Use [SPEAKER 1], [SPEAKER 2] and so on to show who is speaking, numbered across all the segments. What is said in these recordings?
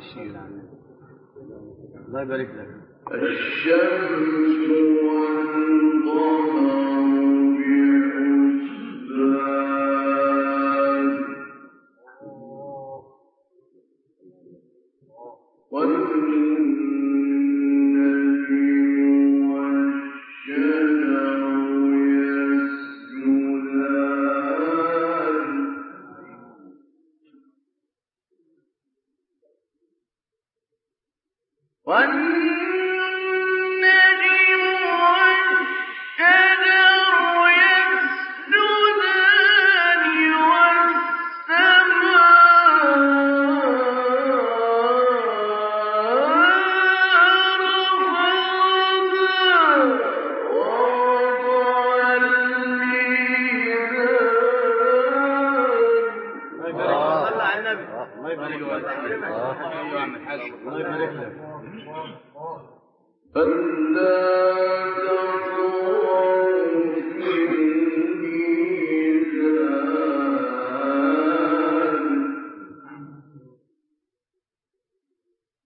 [SPEAKER 1] الشيء الله
[SPEAKER 2] يبارك لك.
[SPEAKER 1] الشمس والقمر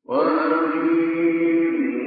[SPEAKER 1] وَأَنِيبُوا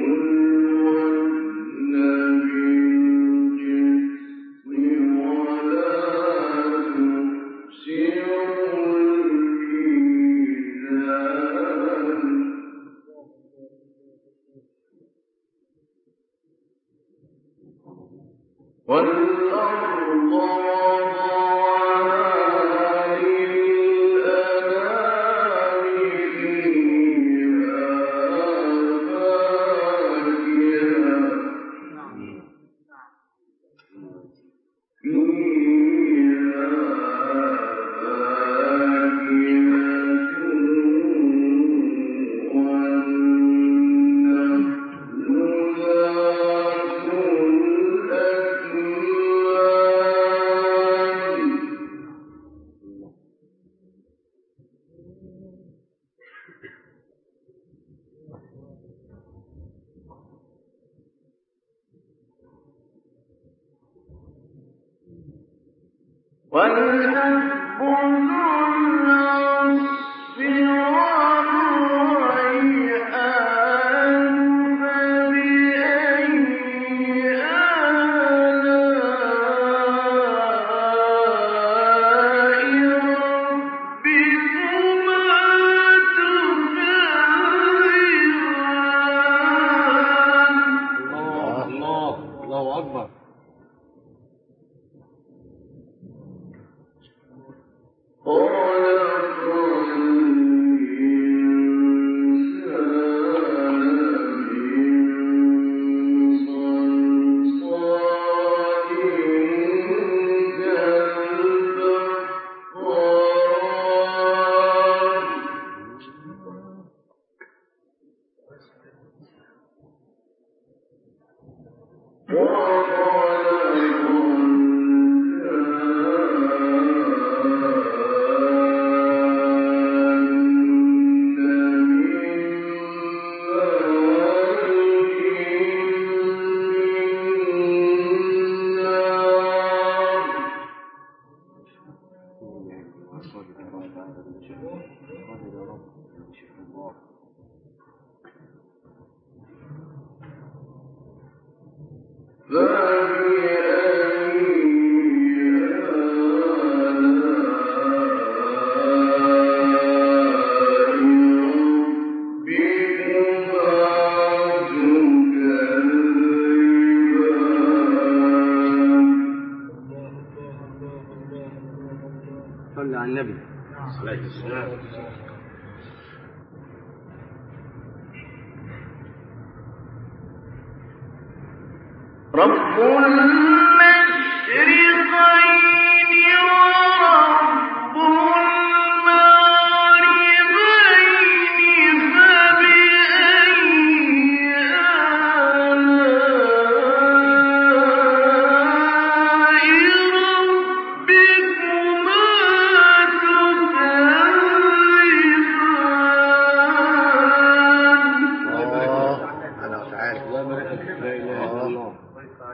[SPEAKER 1] العصف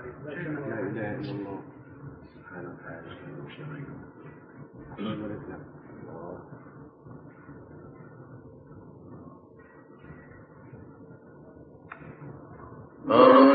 [SPEAKER 1] La ilahe illallah. Allahu Ekber. Allahu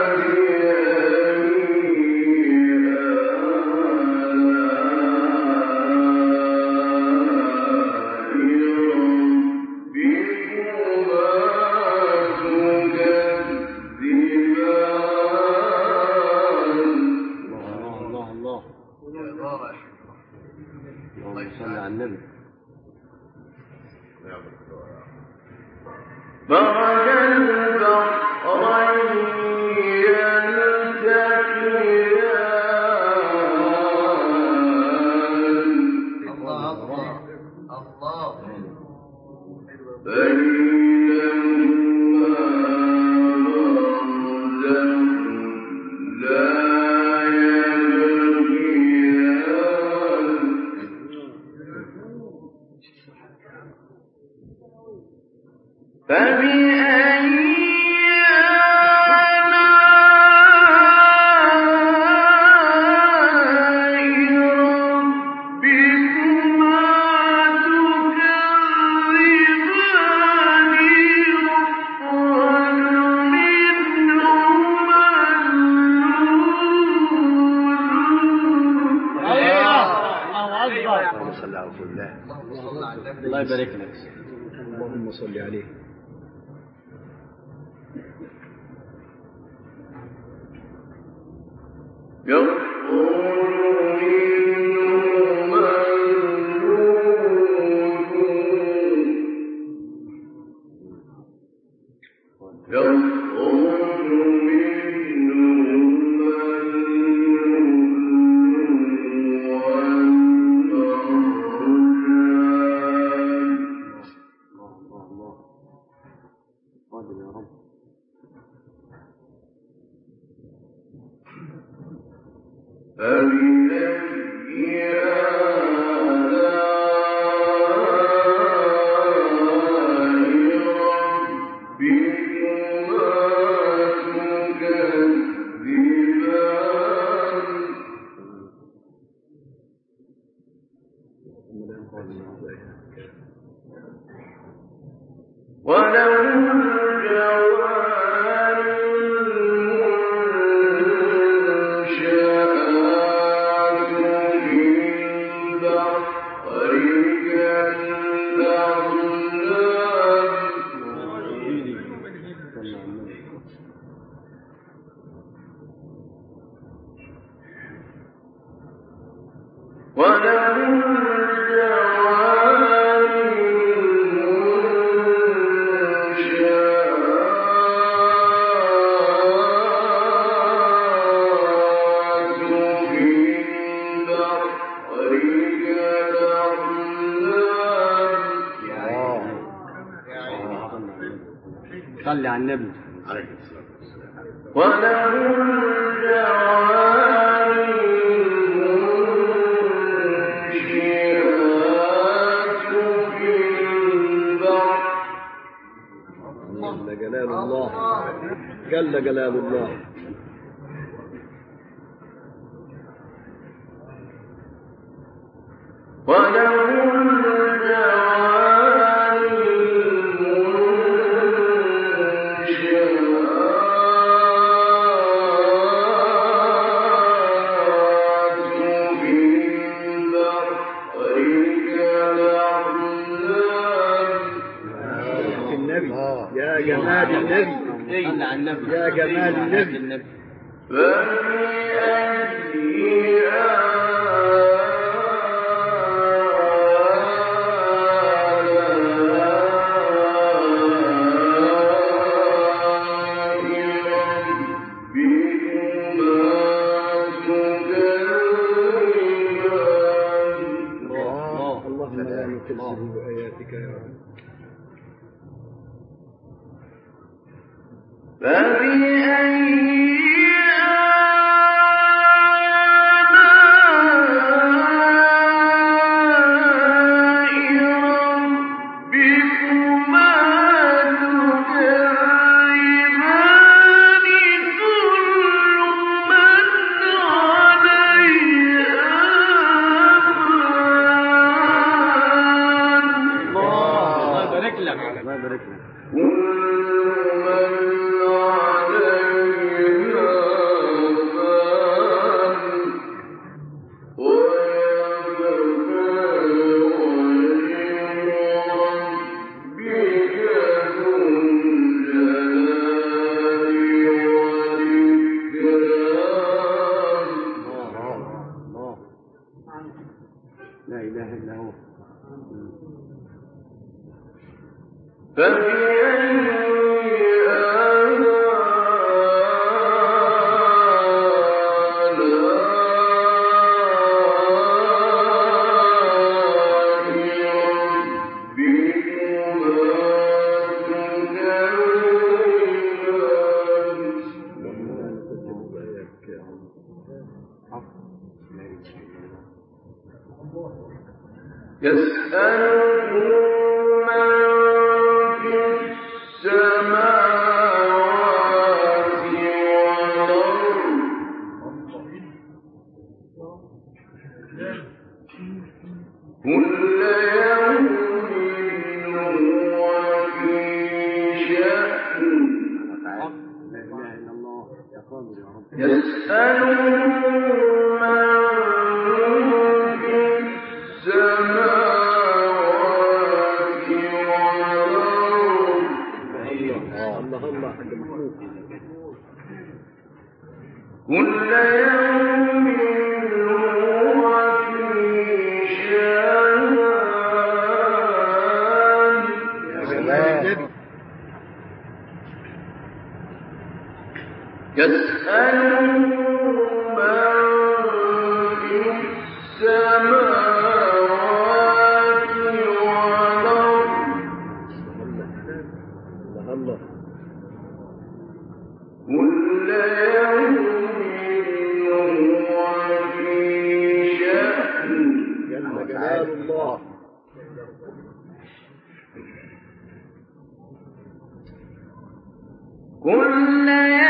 [SPEAKER 1] عليه.
[SPEAKER 3] يغفر ولو
[SPEAKER 4] الله.
[SPEAKER 1] جل جلال الله. ولو يا جمال النبي.
[SPEAKER 2] يسألكم
[SPEAKER 1] وَجَعَلْنَا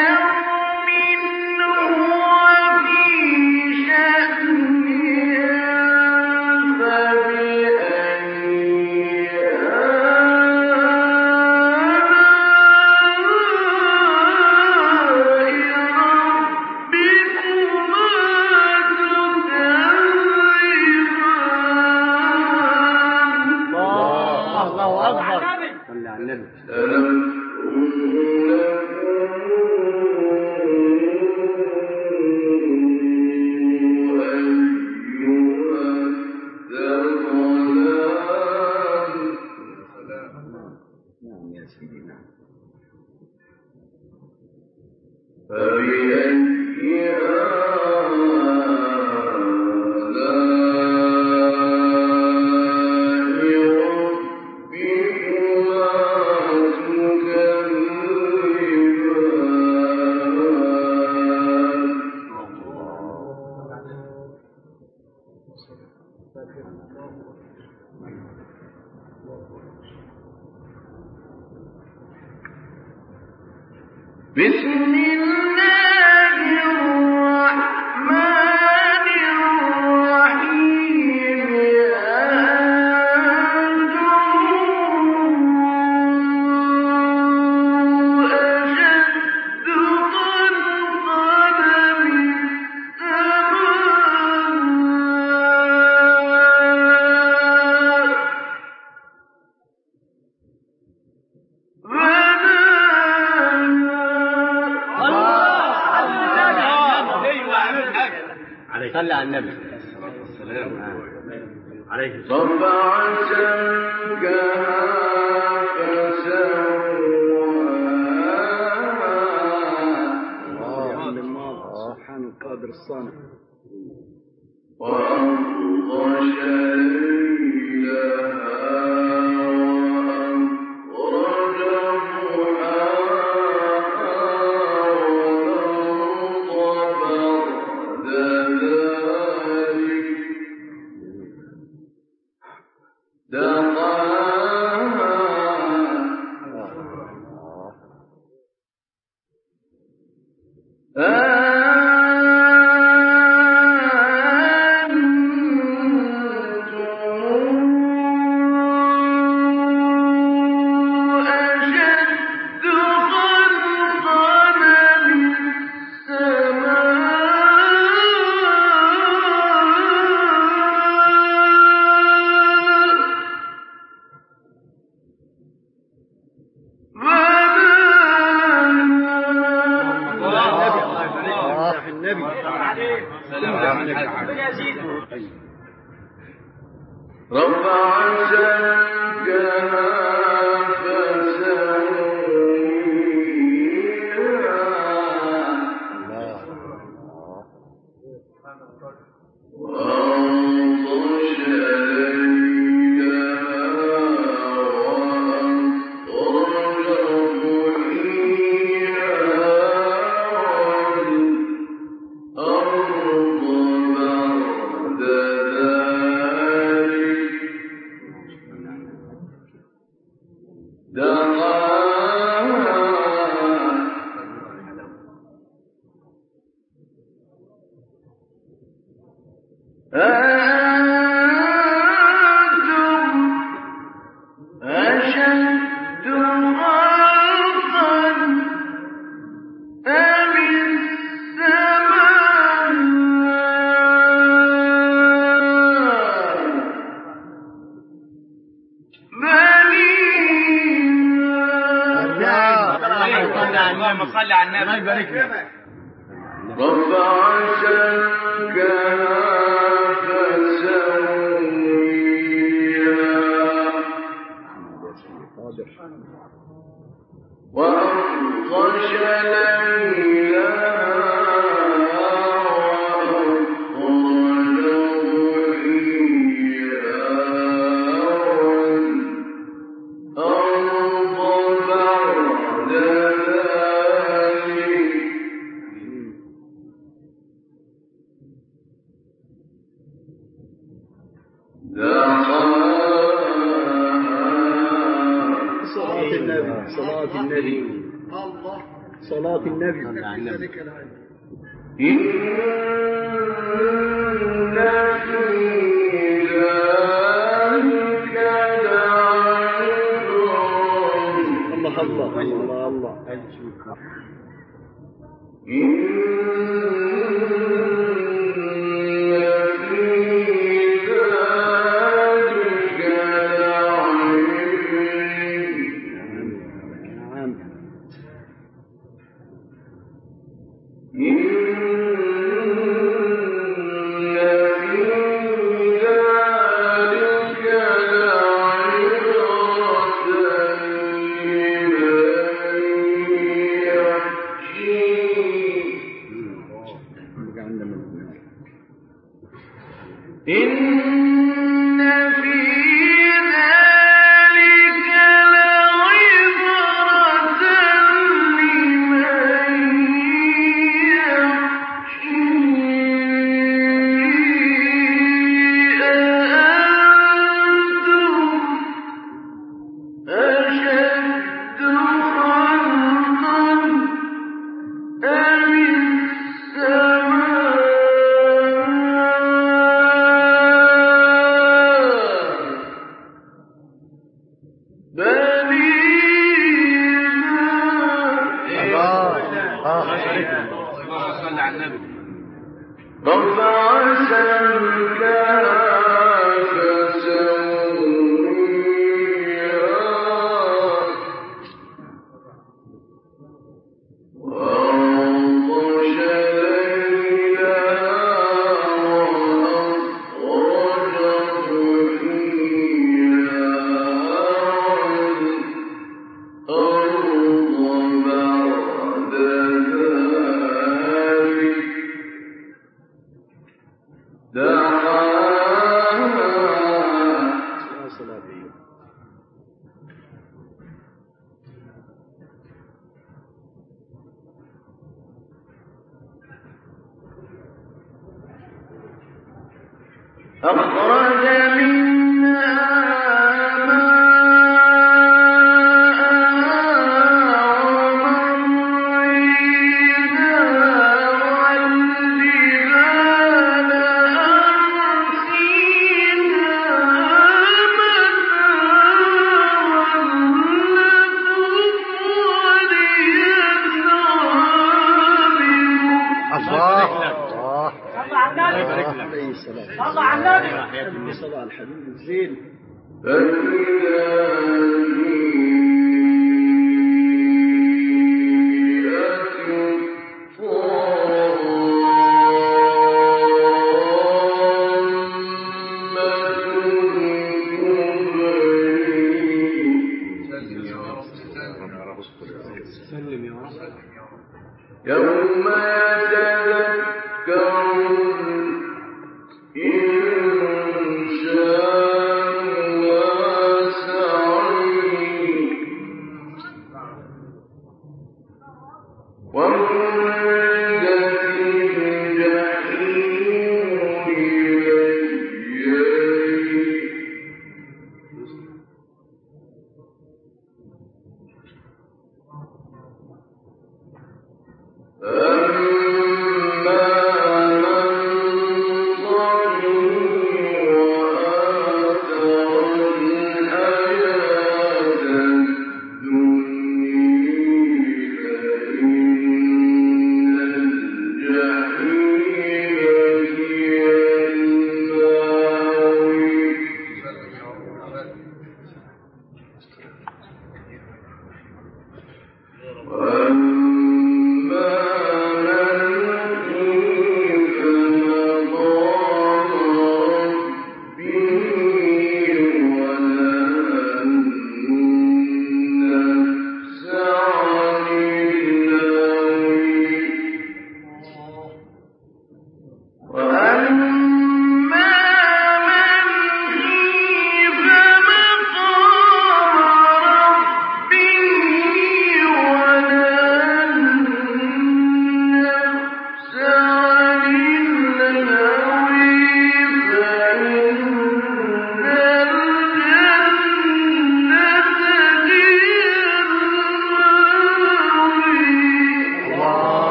[SPEAKER 1] Thank you. Mm-hmm.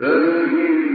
[SPEAKER 1] Ölümün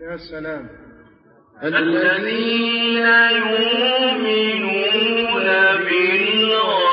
[SPEAKER 1] يا
[SPEAKER 2] سلام
[SPEAKER 1] الذين يؤمنون بالغيب